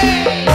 Hey!